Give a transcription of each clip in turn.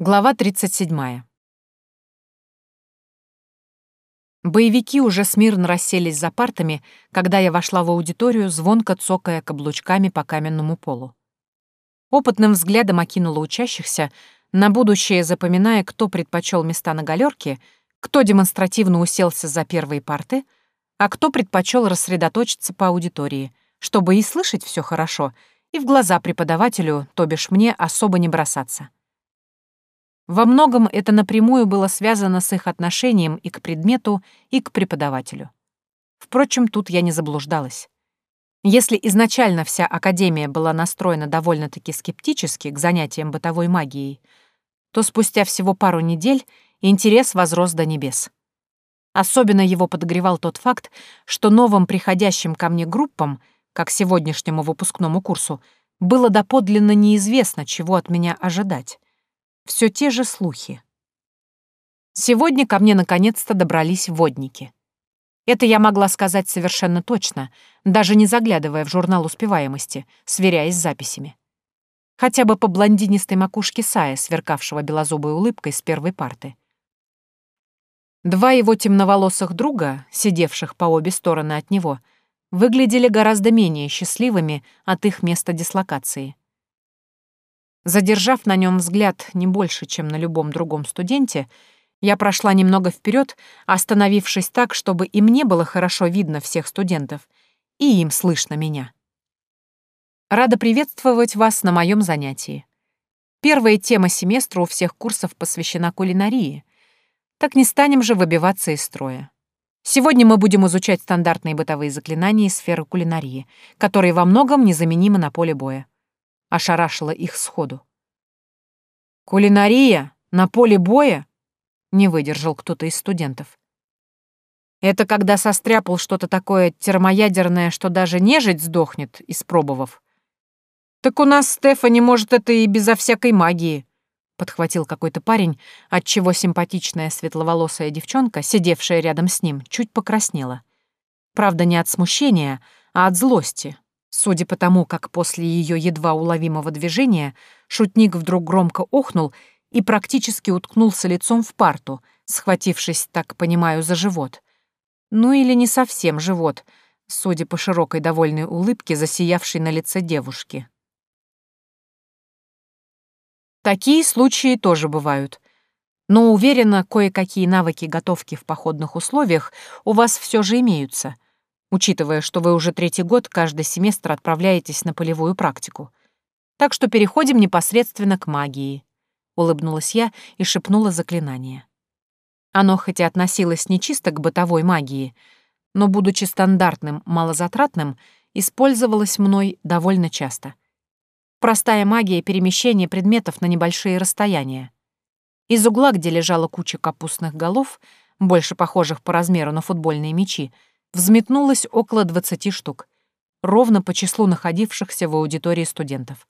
Глава 37. Боевики уже смирно расселись за партами, когда я вошла в аудиторию, звонко цокая каблучками по каменному полу. Опытным взглядом окинула учащихся, на будущее запоминая, кто предпочел места на галерке, кто демонстративно уселся за первые парты, а кто предпочел рассредоточиться по аудитории, чтобы и слышать все хорошо, и в глаза преподавателю, то бишь мне, особо не бросаться. Во многом это напрямую было связано с их отношением и к предмету, и к преподавателю. Впрочем, тут я не заблуждалась. Если изначально вся Академия была настроена довольно-таки скептически к занятиям бытовой магией, то спустя всего пару недель интерес возрос до небес. Особенно его подогревал тот факт, что новым приходящим ко мне группам, как сегодняшнему выпускному курсу, было доподлинно неизвестно, чего от меня ожидать все те же слухи. Сегодня ко мне наконец-то добрались водники. Это я могла сказать совершенно точно, даже не заглядывая в журнал успеваемости, сверяясь с записями. Хотя бы по блондинистой макушке Сая, сверкавшего белозубой улыбкой с первой парты. Два его темноволосых друга, сидевших по обе стороны от него, выглядели гораздо менее счастливыми от их места дислокации. Задержав на нем взгляд не больше, чем на любом другом студенте, я прошла немного вперед, остановившись так, чтобы и мне было хорошо видно всех студентов, и им слышно меня. Рада приветствовать вас на моем занятии. Первая тема семестра у всех курсов посвящена кулинарии. Так не станем же выбиваться из строя. Сегодня мы будем изучать стандартные бытовые заклинания из сферы кулинарии, которые во многом незаменимы на поле боя ошарашила их сходу. «Кулинария? На поле боя?» — не выдержал кто-то из студентов. «Это когда состряпал что-то такое термоядерное, что даже нежить сдохнет, испробовав?» «Так у нас Стефани может это и безо всякой магии», — подхватил какой-то парень, отчего симпатичная светловолосая девчонка, сидевшая рядом с ним, чуть покраснела. Правда, не от смущения, а от злости, Судя по тому, как после ее едва уловимого движения шутник вдруг громко охнул и практически уткнулся лицом в парту, схватившись, так понимаю, за живот. Ну или не совсем живот, судя по широкой довольной улыбке, засиявшей на лице девушки. Такие случаи тоже бывают. Но уверена, кое-какие навыки готовки в походных условиях у вас все же имеются — учитывая, что вы уже третий год каждый семестр отправляетесь на полевую практику. Так что переходим непосредственно к магии», — улыбнулась я и шепнула заклинание. Оно хоть и относилось не чисто к бытовой магии, но, будучи стандартным, малозатратным, использовалось мной довольно часто. Простая магия перемещения предметов на небольшие расстояния. Из угла, где лежала куча капустных голов, больше похожих по размеру на футбольные мячи, взметнулось около 20 штук, ровно по числу находившихся в аудитории студентов.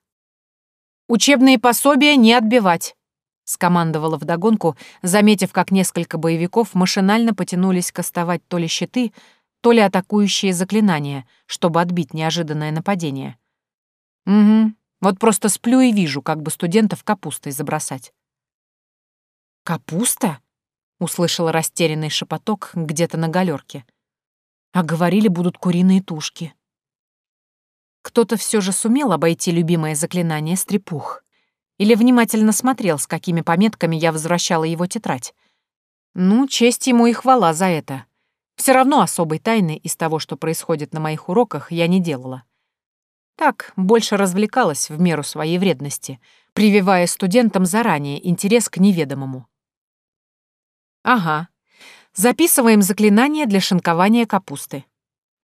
«Учебные пособия не отбивать!» — скомандовала вдогонку, заметив, как несколько боевиков машинально потянулись кастовать то ли щиты, то ли атакующие заклинания, чтобы отбить неожиданное нападение. «Угу, вот просто сплю и вижу, как бы студентов капустой забросать». «Капуста?» — услышала растерянный шепоток где-то на галерке. А говорили, будут куриные тушки. Кто-то все же сумел обойти любимое заклинание стрепух. Или внимательно смотрел, с какими пометками я возвращала его тетрадь. Ну, честь ему и хвала за это. Все равно особой тайны из того, что происходит на моих уроках, я не делала. Так, больше развлекалась в меру своей вредности, прививая студентам заранее интерес к неведомому. Ага, Записываем заклинание для шинкования капусты.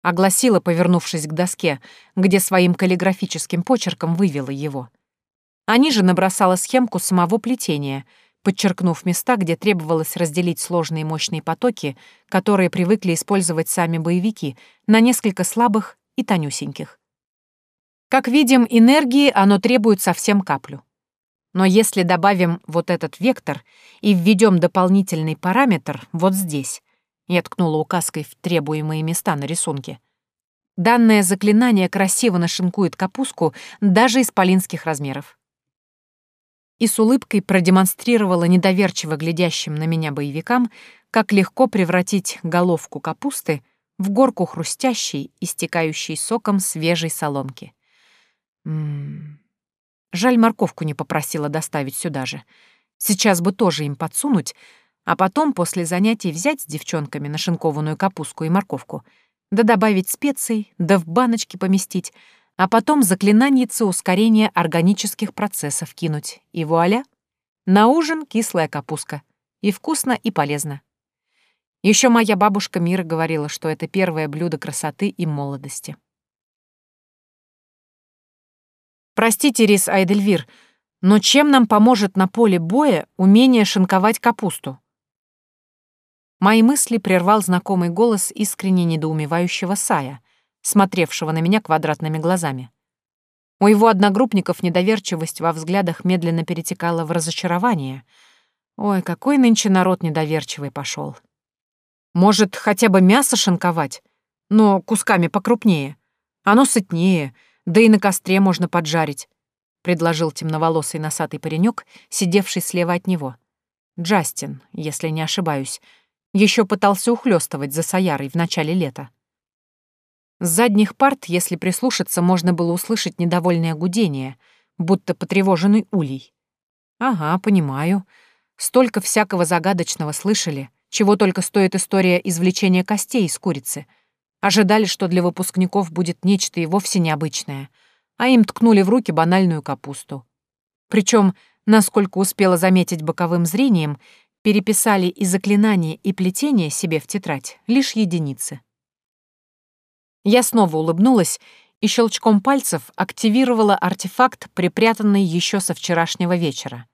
Огласила, повернувшись к доске, где своим каллиграфическим почерком вывела его. А ниже набросала схемку самого плетения, подчеркнув места, где требовалось разделить сложные мощные потоки, которые привыкли использовать сами боевики, на несколько слабых и тонюсеньких. Как видим, энергии оно требует совсем каплю. Но если добавим вот этот вектор и введем дополнительный параметр вот здесь, я ткнула указкой в требуемые места на рисунке, данное заклинание красиво нашинкует капустку даже исполинских размеров. и с улыбкой продемонстрировала недоверчиво глядящим на меня боевикам, как легко превратить головку капусты в горку хрустящей, истекающей соком свежей соломки. Ммм... Жаль, морковку не попросила доставить сюда же. Сейчас бы тоже им подсунуть, а потом после занятий взять с девчонками нашинкованную капустку и морковку, да добавить специй, да в баночки поместить, а потом заклинанице ускорения органических процессов кинуть. И вуаля! На ужин кислая капустка. И вкусно, и полезно. Еще моя бабушка Мира говорила, что это первое блюдо красоты и молодости. Простите, Рис Айдельвир, но чем нам поможет на поле боя умение шинковать капусту? Мои мысли прервал знакомый голос искренне недоумевающего Сая, смотревшего на меня квадратными глазами. У его одногруппников недоверчивость во взглядах медленно перетекала в разочарование. Ой, какой нынче народ недоверчивый пошел. Может, хотя бы мясо шинковать, но кусками покрупнее. Оно сытнее — да и на костре можно поджарить», — предложил темноволосый носатый паренек, сидевший слева от него. Джастин, если не ошибаюсь, еще пытался ухлёстывать за Саярой в начале лета. С задних парт, если прислушаться, можно было услышать недовольное гудение, будто потревоженный улей. «Ага, понимаю. Столько всякого загадочного слышали, чего только стоит история извлечения костей из курицы — Ожидали, что для выпускников будет нечто и вовсе необычное, а им ткнули в руки банальную капусту. Причем, насколько успела заметить боковым зрением, переписали и заклинания, и плетения себе в тетрадь лишь единицы. Я снова улыбнулась и щелчком пальцев активировала артефакт, припрятанный еще со вчерашнего вечера.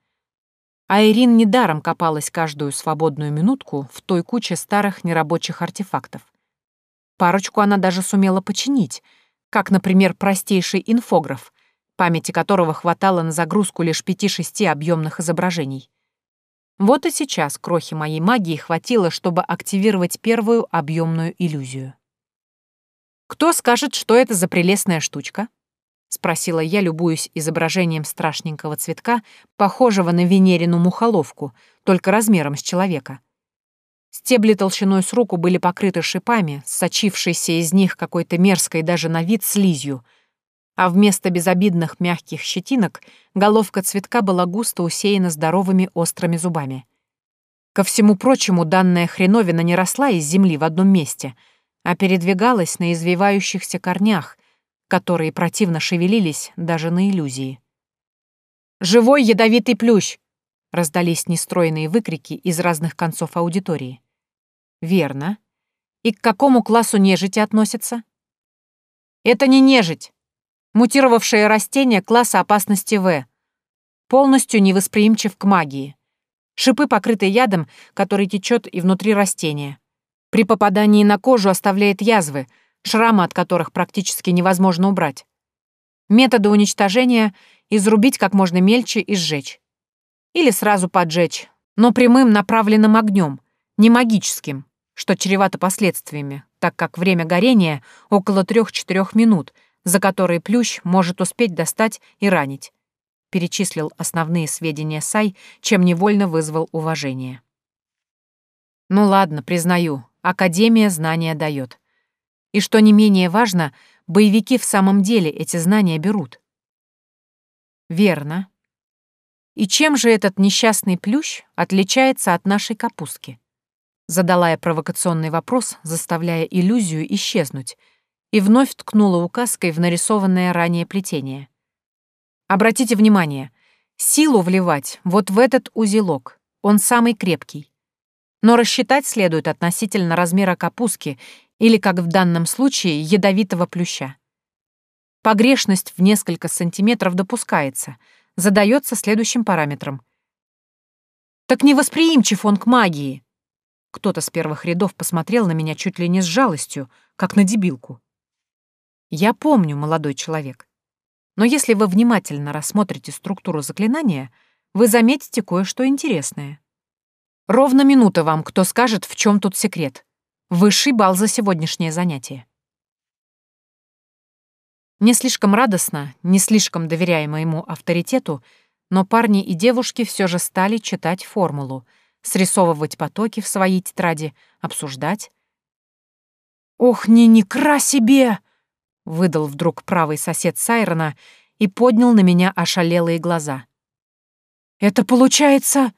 А Ирин недаром копалась каждую свободную минутку в той куче старых нерабочих артефактов. Парочку она даже сумела починить, как, например, простейший инфограф, памяти которого хватало на загрузку лишь пяти-шести объемных изображений. Вот и сейчас крохи моей магии хватило, чтобы активировать первую объемную иллюзию. «Кто скажет, что это за прелестная штучка?» — спросила я, любуясь изображением страшненького цветка, похожего на венерину мухоловку, только размером с человека. Стебли толщиной с руку были покрыты шипами, сочившейся из них какой-то мерзкой даже на вид слизью, а вместо безобидных мягких щетинок головка цветка была густо усеяна здоровыми острыми зубами. Ко всему прочему, данная хреновина не росла из земли в одном месте, а передвигалась на извивающихся корнях, которые противно шевелились даже на иллюзии. «Живой ядовитый плющ!» — раздались нестройные выкрики из разных концов аудитории. Верно. И к какому классу нежити относится? Это не нежить. Мутировавшее растение класса опасности В. Полностью невосприимчив к магии. Шипы покрыты ядом, который течет и внутри растения. При попадании на кожу оставляет язвы, шрамы от которых практически невозможно убрать. Методы уничтожения — изрубить как можно мельче и сжечь. Или сразу поджечь, но прямым направленным огнем, не магическим что чревато последствиями, так как время горения около 3-4 минут, за которые плющ может успеть достать и ранить. Перечислил основные сведения Сай, чем невольно вызвал уважение. Ну ладно, признаю, Академия знания дает. И что не менее важно, боевики в самом деле эти знания берут. Верно. И чем же этот несчастный плющ отличается от нашей капустки? Задала я провокационный вопрос, заставляя иллюзию исчезнуть, и вновь ткнула указкой в нарисованное ранее плетение. Обратите внимание, силу вливать вот в этот узелок, он самый крепкий. Но рассчитать следует относительно размера капустки или, как в данном случае, ядовитого плюща. Погрешность в несколько сантиметров допускается, задается следующим параметром. Так невосприимчив он к магии. Кто-то с первых рядов посмотрел на меня чуть ли не с жалостью, как на дебилку. Я помню, молодой человек. Но если вы внимательно рассмотрите структуру заклинания, вы заметите кое-что интересное. Ровно минута вам, кто скажет, в чем тут секрет. Высший балл за сегодняшнее занятие. Не слишком радостно, не слишком доверяя моему авторитету, но парни и девушки все же стали читать формулу, срисовывать потоки в своей тетради, обсуждать. «Ох, не некра себе!» — выдал вдруг правый сосед Сайрона и поднял на меня ошалелые глаза. «Это получается...»